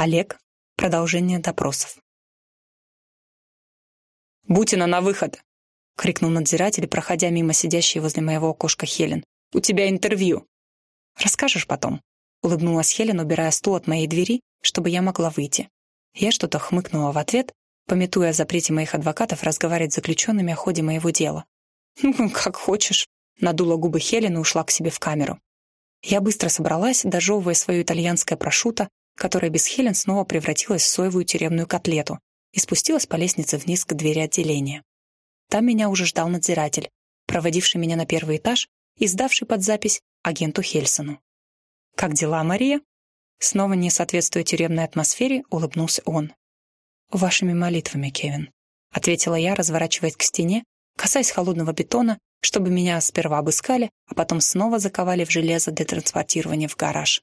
Олег. Продолжение допросов. «Бутина на выход!» — крикнул надзиратель, проходя мимо сидящей возле моего окошка Хелен. «У тебя интервью!» «Расскажешь потом», — улыбнулась Хелен, убирая стул от моей двери, чтобы я могла выйти. Я что-то хмыкнула в ответ, пометуя о запрете моих адвокатов разговаривать с заключенными о ходе моего дела. «Ну, как хочешь», — надула губы Хелен и ушла к себе в камеру. Я быстро собралась, дожевывая свое итальянское прошутто, которая без Хелен снова превратилась в соевую тюремную котлету и спустилась по лестнице вниз к двери отделения. Там меня уже ждал надзиратель, проводивший меня на первый этаж и сдавший под запись агенту Хельсону. «Как дела, Мария?» Снова не соответствуя тюремной атмосфере, улыбнулся он. «Вашими молитвами, Кевин», — ответила я, разворачиваясь к стене, касаясь холодного бетона, чтобы меня сперва обыскали, а потом снова заковали в железо для транспортирования в гараж.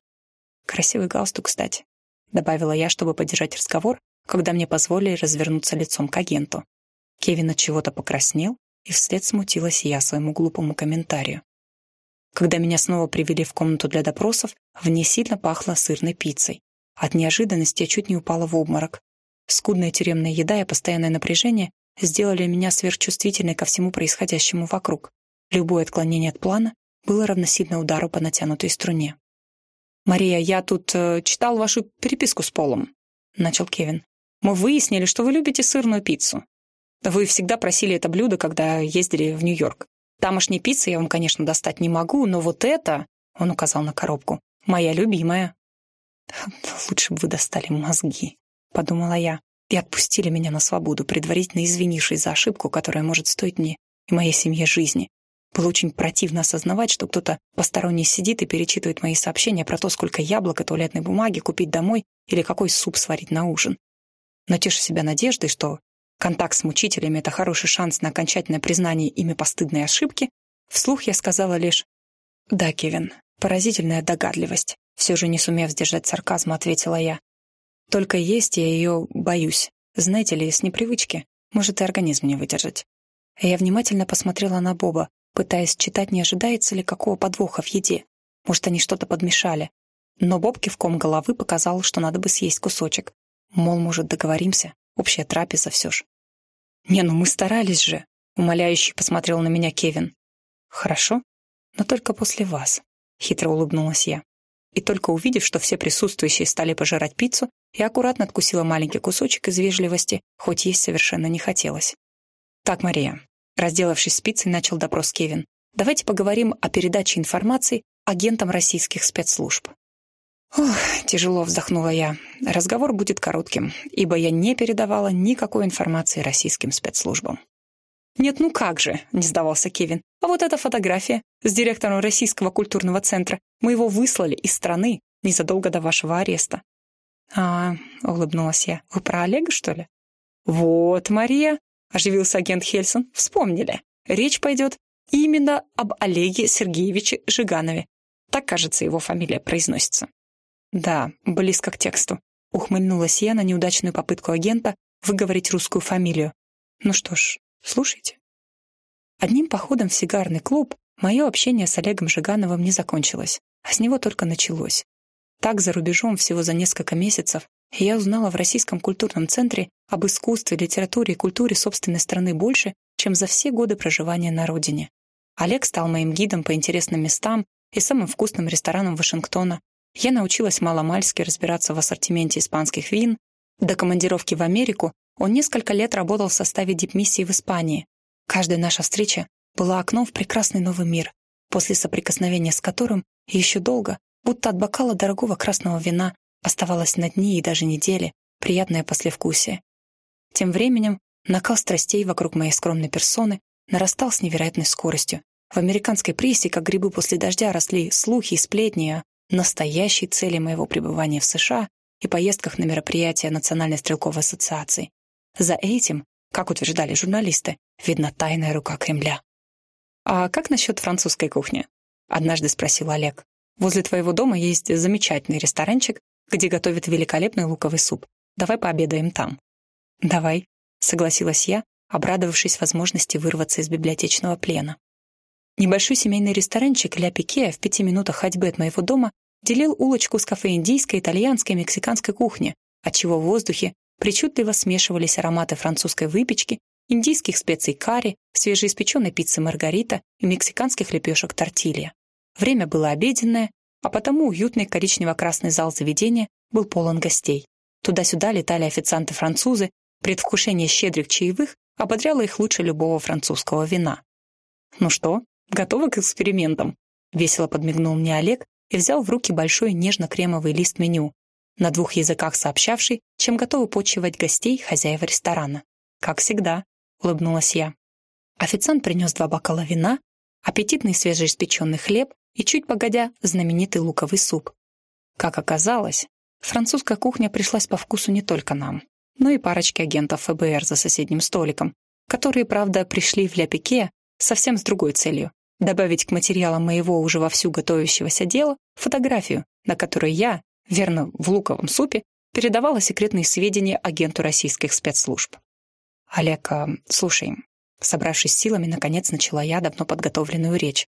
Красивый галстук, кстати, добавила я, чтобы поддержать разговор, когда мне позволили развернуться лицом к агенту. Кевин от чего-то покраснел, и вслед смутилась я своему глупому комментарию. Когда меня снова привели в комнату для допросов, в ней сильно пахло сырной пиццей. От неожиданности я чуть не упала в обморок. Скудная тюремная еда и постоянное напряжение сделали меня сверхчувствительной ко всему происходящему вокруг. Любое отклонение от плана было равносильно удару по натянутой струне. «Мария, я тут э, читал вашу переписку с Полом», — начал Кевин. «Мы выяснили, что вы любите сырную пиццу. Вы всегда просили это блюдо, когда ездили в Нью-Йорк. Тамошней пиццы я вам, конечно, достать не могу, но вот это...» — он указал на коробку. «Моя любимая». «Лучше бы вы достали мозги», — подумала я, «и отпустили меня на свободу, предварительно извинившись за ошибку, которая может стоить мне и моей семье жизни. Было очень противно осознавать, что кто-то посторонний сидит и перечитывает мои сообщения про то, сколько яблок и туалетной бумаги купить домой или какой суп сварить на ужин. Но себя надеждой, что контакт с мучителями — это хороший шанс на окончательное признание ими постыдной ошибки, вслух я сказала лишь «Да, Кевин, поразительная догадливость». Все же не сумев сдержать сарказма, ответила я. «Только есть я ее боюсь. Знаете ли, с непривычки. Может, и организм не выдержать». Я внимательно посмотрела на Боба, пытаясь читать, не ожидается ли какого подвоха в еде. Может, они что-то подмешали. Но Боб кивком головы показал, что надо бы съесть кусочек. Мол, может, договоримся. Общая трапеза все ж. «Не, ну мы старались же», — умоляющий посмотрел на меня Кевин. «Хорошо, но только после вас», — хитро улыбнулась я. И только увидев, что все присутствующие стали пожирать пиццу, я аккуратно откусила маленький кусочек из вежливости, хоть есть совершенно не хотелось. «Так, Мария, Разделавшись спицей, начал допрос Кевин. «Давайте поговорим о передаче информации агентам российских спецслужб». Ох, тяжело вздохнула я. Разговор будет коротким, ибо я не передавала никакой информации российским спецслужбам. «Нет, ну как же», — не сдавался Кевин. «А вот эта фотография с директором Российского культурного центра. Мы его выслали из страны незадолго до вашего ареста». «А, — улыбнулась я, — вы про Олега, что ли?» «Вот, Мария, оживился агент Хельсон. Вспомнили. Речь пойдет именно об Олеге Сергеевиче Жиганове. Так, кажется, его фамилия произносится. Да, близко к тексту. Ухмыльнулась я на неудачную попытку агента выговорить русскую фамилию. Ну что ж, слушайте. Одним походом в сигарный клуб мое общение с Олегом Жигановым не закончилось, а с него только началось. Так за рубежом всего за несколько месяцев я узнала в Российском культурном центре об искусстве, литературе и культуре собственной страны больше, чем за все годы проживания на родине. Олег стал моим гидом по интересным местам и самым вкусным ресторанам Вашингтона. Я научилась маломальски разбираться в ассортименте испанских вин. До командировки в Америку он несколько лет работал в составе дипмиссии в Испании. Каждая наша встреча была окном в прекрасный новый мир, после соприкосновения с которым еще долго, будто от бокала дорогого красного вина, Оставалось на дни и даже недели приятное послевкусие. Тем временем накал страстей вокруг моей скромной персоны нарастал с невероятной скоростью. В американской прессе, как грибы после дождя, росли слухи и сплетни о настоящей цели моего пребывания в США и поездках на мероприятия Национальной стрелковой ассоциации. За этим, как утверждали журналисты, видна тайная рука Кремля. «А как насчет французской кухни?» — однажды спросил Олег. «Возле твоего дома есть замечательный ресторанчик, где готовят великолепный луковый суп. Давай пообедаем там». «Давай», — согласилась я, обрадовавшись возможности вырваться из библиотечного плена. Небольшой семейный ресторанчик «Ля Пике» в пяти минутах ходьбы от моего дома делил улочку с кафе индийской, итальянской, мексиканской кухни, отчего в воздухе причудливо смешивались ароматы французской выпечки, индийских специй карри, свежеиспеченной пиццы маргарита и мексиканских лепешек тортилья. Время было обеденное, а потому уютный коричнево-красный зал заведения был полон гостей. Туда-сюда летали официанты-французы, предвкушение щедрых чаевых ободряло их лучше любого французского вина. «Ну что, готовы к экспериментам?» — весело подмигнул мне Олег и взял в руки большой нежно-кремовый лист меню, на двух языках сообщавший, чем готовы почивать гостей хозяева ресторана. «Как всегда», — улыбнулась я. Официант принес два бокала вина, аппетитный свежеиспеченный хлеб и, чуть погодя, знаменитый луковый суп. Как оказалось, французская кухня пришлась по вкусу не только нам, но и парочке агентов ФБР за соседним столиком, которые, правда, пришли в Ля-Пике совсем с другой целью — добавить к материалам моего уже вовсю готовящегося дела фотографию, на которой я, верно, в луковом супе, передавала секретные сведения агенту российских спецслужб. «Олег, а, слушай, собравшись силами, наконец начала я давно подготовленную речь.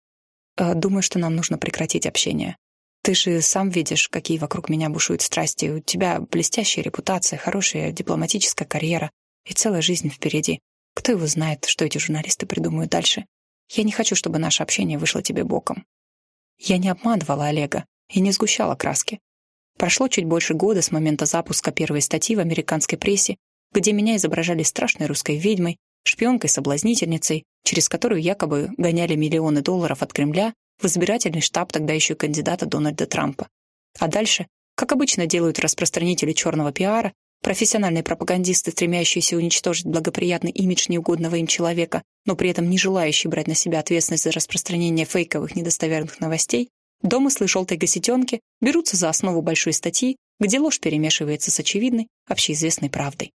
Э, думаю, что нам нужно прекратить общение. Ты же сам видишь, какие вокруг меня бушуют страсти. У тебя блестящая репутация, хорошая дипломатическая карьера и целая жизнь впереди. Кто его знает, что эти журналисты придумают дальше? Я не хочу, чтобы наше общение вышло тебе боком. Я не обманывала Олега и не сгущала краски. Прошло чуть больше года с момента запуска первой статьи в американской прессе, где меня изображали страшной русской ведьмой, шпионкой-соблазнительницей, через которую якобы гоняли миллионы долларов от Кремля в избирательный штаб тогда еще кандидата Дональда Трампа. А дальше, как обычно делают распространители черного пиара, профессиональные пропагандисты, стремящиеся уничтожить благоприятный имидж неугодного им человека, но при этом не желающие брать на себя ответственность за распространение фейковых недостоверных новостей, домыслы желтой гасетенки берутся за основу большой статьи, где ложь перемешивается с очевидной, общеизвестной правдой.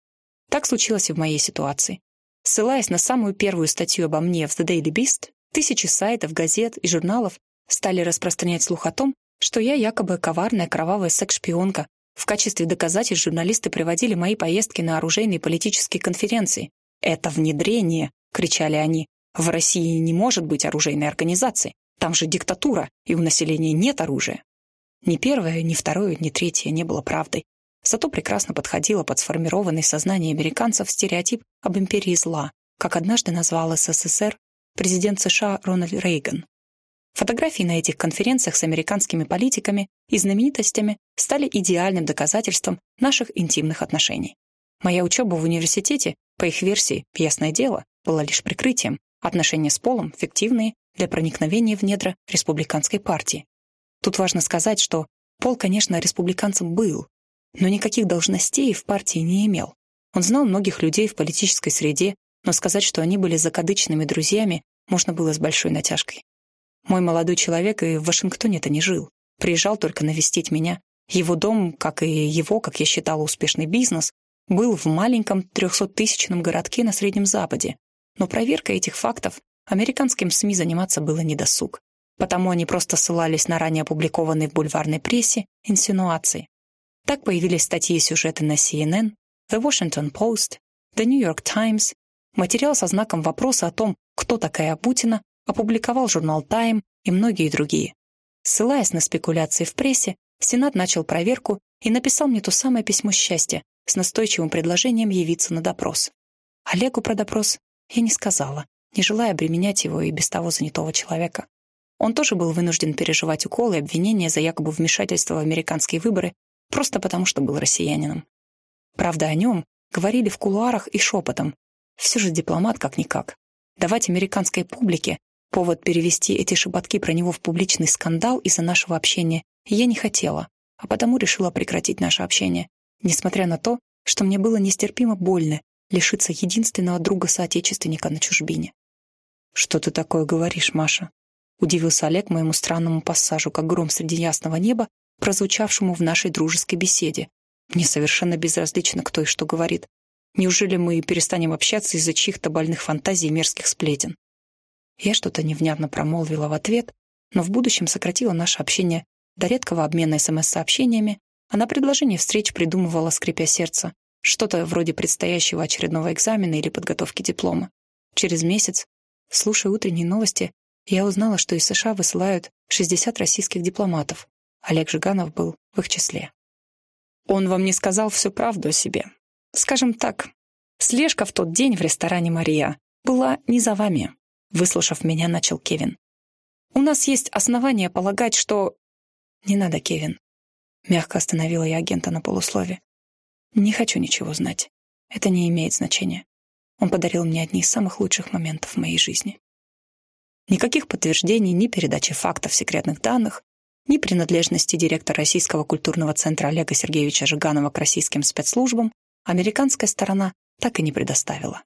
Так случилось и в моей ситуации. Ссылаясь на самую первую статью обо мне в The Daily Beast, тысячи сайтов, газет и журналов стали распространять слух о том, что я якобы коварная кровавая секс-шпионка. В качестве доказательств журналисты приводили мои поездки на оружейные политические конференции. «Это внедрение!» — кричали они. «В России не может быть оружейной организации. Там же диктатура, и у населения нет оружия». Ни первое, ни второе, ни третье не было правдой зато прекрасно подходила под сформированный в сознании американцев стереотип об империи зла, как однажды назвал СССР президент США Рональд Рейган. Фотографии на этих конференциях с американскими политиками и знаменитостями стали идеальным доказательством наших интимных отношений. Моя учеба в университете, по их версии, ясное дело, была лишь прикрытием, отношения с полом фиктивные для проникновения в недра республиканской партии. Тут важно сказать, что Пол, конечно, республиканцем был, но никаких должностей в партии не имел. Он знал многих людей в политической среде, но сказать, что они были закадычными друзьями, можно было с большой натяжкой. Мой молодой человек и в Вашингтоне-то не жил. Приезжал только навестить меня. Его дом, как и его, как я считала, успешный бизнес, был в маленьком трехсоттысячном городке на Среднем Западе. Но проверкой этих фактов американским СМИ заниматься было недосуг. Потому они просто ссылались на ранее опубликованные в бульварной прессе инсинуации. Так появились статьи и сюжеты на CNN, The Washington Post, The New York Times. Материал со знаком вопроса о том, кто такая Путина, опубликовал журнал Time и многие другие. Ссылаясь на спекуляции в прессе, Сенат начал проверку и написал мне то самое письмо счастья с настойчивым предложением явиться на допрос. Олегу про допрос я не сказала, не желая обременять его и без того занятого человека. Он тоже был вынужден переживать уколы и обвинения за якобы вмешательство в американские выборы просто потому, что был россиянином. Правда, о нем говорили в кулуарах и шепотом. Все же дипломат как-никак. Давать американской публике повод перевести эти шепотки про него в публичный скандал из-за нашего общения я не хотела, а потому решила прекратить наше общение, несмотря на то, что мне было нестерпимо больно лишиться единственного друга-соотечественника на чужбине. «Что ты такое говоришь, Маша?» Удивился Олег моему странному пассажу, как гром среди ясного неба, прозвучавшему в нашей дружеской беседе. Мне совершенно безразлично, кто и что говорит. Неужели мы перестанем общаться из-за чьих-то больных фантазий и мерзких сплетен? Я что-то невнятно промолвила в ответ, но в будущем сократила наше общение до редкого обмена СМС-сообщениями, а на предложение встреч придумывала, скрипя сердце, что-то вроде предстоящего очередного экзамена или подготовки диплома. Через месяц, слушая утренние новости, я узнала, что из США высылают 60 российских дипломатов, Олег Жиганов был в их числе. Он вам не сказал всю правду о себе. Скажем так, слежка в тот день в ресторане «Мария» была не за вами. Выслушав меня, начал Кевин. У нас есть основания полагать, что... Не надо, Кевин. Мягко остановила я агента на полуслове. Не хочу ничего знать. Это не имеет значения. Он подарил мне одни из самых лучших моментов в моей жизни. Никаких подтверждений, ни передачи фактов секретных данных, ни принадлежности директора Российского культурного центра Олега Сергеевича Жиганова к российским спецслужбам американская сторона так и не предоставила.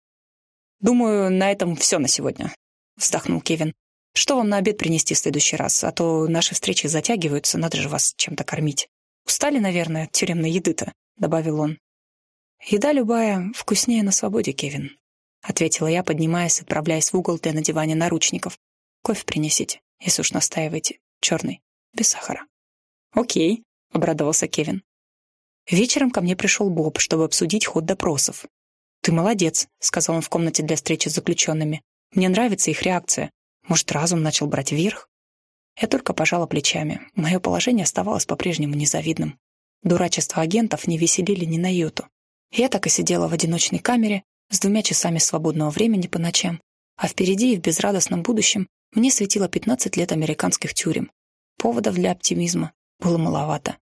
«Думаю, на этом все на сегодня», — вздохнул Кевин. «Что вам на обед принести в следующий раз? А то наши встречи затягиваются, надо же вас чем-то кормить. Устали, наверное, от тюремной еды-то?» — добавил он. «Еда любая вкуснее на свободе, Кевин», — ответила я, поднимаясь, отправляясь в угол для надевания наручников. «Кофе принесите, если уж настаиваете. Черный, без сахара». «Окей», — обрадовался Кевин. Вечером ко мне пришел Боб, чтобы обсудить ход допросов. «Ты молодец», — сказал он в комнате для встречи с заключенными. «Мне нравится их реакция. Может, разум начал брать верх?» Я только пожала плечами. Мое положение оставалось по-прежнему незавидным. Дурачество агентов не веселили ни на йоту. Я так и сидела в одиночной камере с двумя часами свободного времени по ночам, а впереди и в безрадостном будущем мне светило 15 лет американских тюрем. Поводов для оптимизма было маловато.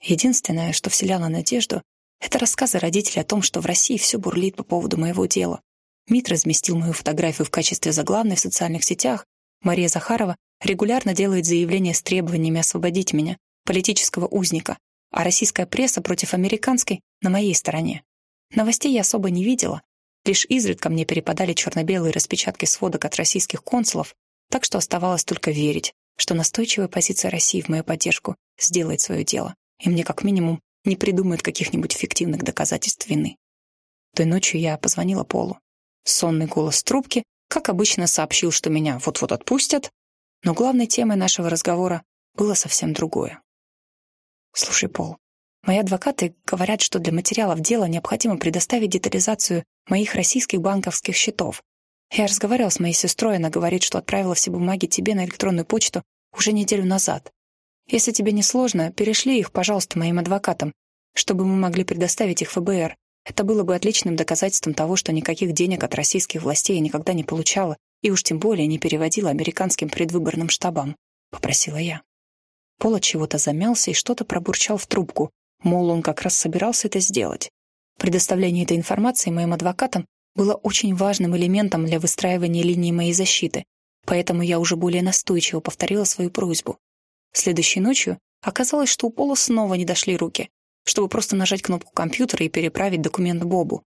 Единственное, что вселяло надежду, это рассказы родителей о том, что в России все бурлит по поводу моего дела. МИД разместил мою фотографию в качестве заглавной в социальных сетях. Мария Захарова регулярно делает заявления с требованиями освободить меня, политического узника, а российская пресса против американской на моей стороне. Новостей я особо не видела, лишь изредка мне перепадали черно-белые распечатки сводок от российских консулов, так что оставалось только верить, что настойчивая позиция России в мою поддержку сделает свое дело, и мне как минимум не придумают каких-нибудь фиктивных доказательств вины. Той ночью я позвонила Полу. Сонный голос трубки, как обычно, сообщил, что меня вот-вот отпустят, но главной темой нашего разговора было совсем другое. «Слушай, Пол, мои адвокаты говорят, что для материалов дела необходимо предоставить детализацию моих российских банковских счетов. Я разговаривала с моей сестрой, она говорит, что отправила все бумаги тебе на электронную почту уже неделю назад. Если тебе не сложно, перешли их, пожалуйста, моим адвокатам, чтобы мы могли предоставить их ФБР. Это было бы отличным доказательством того, что никаких денег от российских властей я никогда не получала и уж тем более не переводила американским предвыборным штабам, — попросила я. Пол от чего-то замялся и что-то пробурчал в трубку, мол, он как раз собирался это сделать. Предоставление этой информации моим адвокатам было очень важным элементом для выстраивания линии моей защиты, поэтому я уже более настойчиво повторила свою просьбу. Следующей ночью оказалось, что у Пола снова не дошли руки, чтобы просто нажать кнопку компьютера и переправить документ Бобу.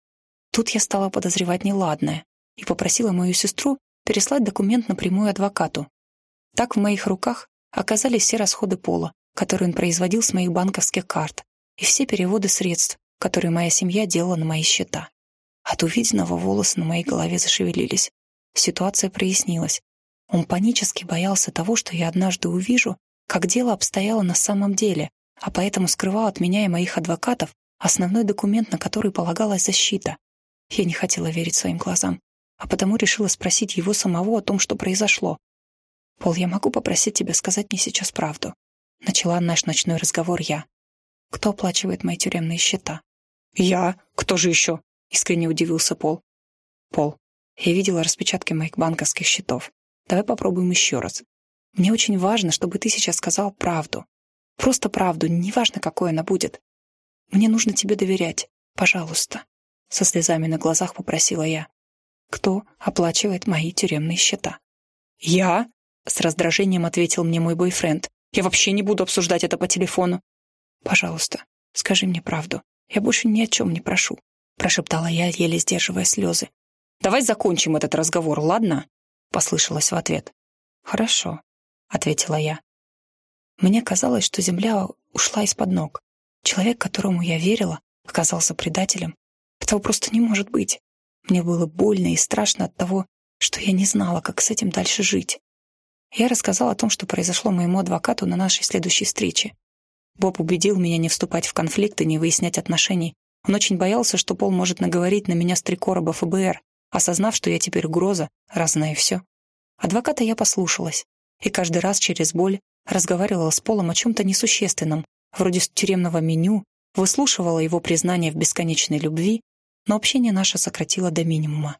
Тут я стала подозревать неладное и попросила мою сестру переслать документ напрямую адвокату. Так в моих руках оказались все расходы Пола, которые он производил с моих банковских карт, и все переводы средств, которые моя семья делала на мои счета. От увиденного волосы на моей голове зашевелились. Ситуация прояснилась. Он панически боялся того, что я однажды увижу, как дело обстояло на самом деле, а поэтому скрывал от меня и моих адвокатов основной документ, на который полагалась защита. Я не хотела верить своим глазам, а потому решила спросить его самого о том, что произошло. «Пол, я могу попросить тебя сказать мне сейчас правду?» Начала наш ночной разговор я. «Кто оплачивает мои тюремные счета?» «Я? Кто же еще?» — искренне удивился Пол. «Пол, я видела распечатки моих банковских счетов. Давай попробуем еще раз. Мне очень важно, чтобы ты сейчас сказал правду. Просто правду, неважно, какой она будет. Мне нужно тебе доверять. Пожалуйста. Со слезами на глазах попросила я. Кто оплачивает мои тюремные счета? Я? С раздражением ответил мне мой бойфренд. Я вообще не буду обсуждать это по телефону. Пожалуйста, скажи мне правду. Я больше ни о чем не прошу. Прошептала я, еле сдерживая слезы. Давай закончим этот разговор, ладно? Послышалось в ответ. Хорошо, ответила я. Мне казалось, что земля ушла из-под ног. Человек, которому я верила, оказался предателем. Этого просто не может быть. Мне было больно и страшно от того, что я не знала, как с этим дальше жить. Я рассказала о том, что произошло моему адвокату на нашей следующей встрече. Боб убедил меня не вступать в конфликт и не выяснять отношений. Он очень боялся, что Пол может наговорить на меня с три короба ФБР, осознав, что я теперь угроза, раз знаю все. Адвоката я послушалась, и каждый раз через боль разговаривала с Полом о чем-то несущественном, вроде тюремного меню выслушивала его признание в бесконечной любви, но общение наше сократило до минимума.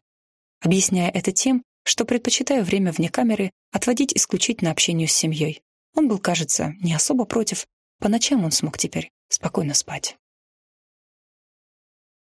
Объясняя это тем, что предпочитаю время вне камеры отводить исключительно общению с семьей. Он был, кажется, не особо против. По ночам он смог теперь спокойно спать.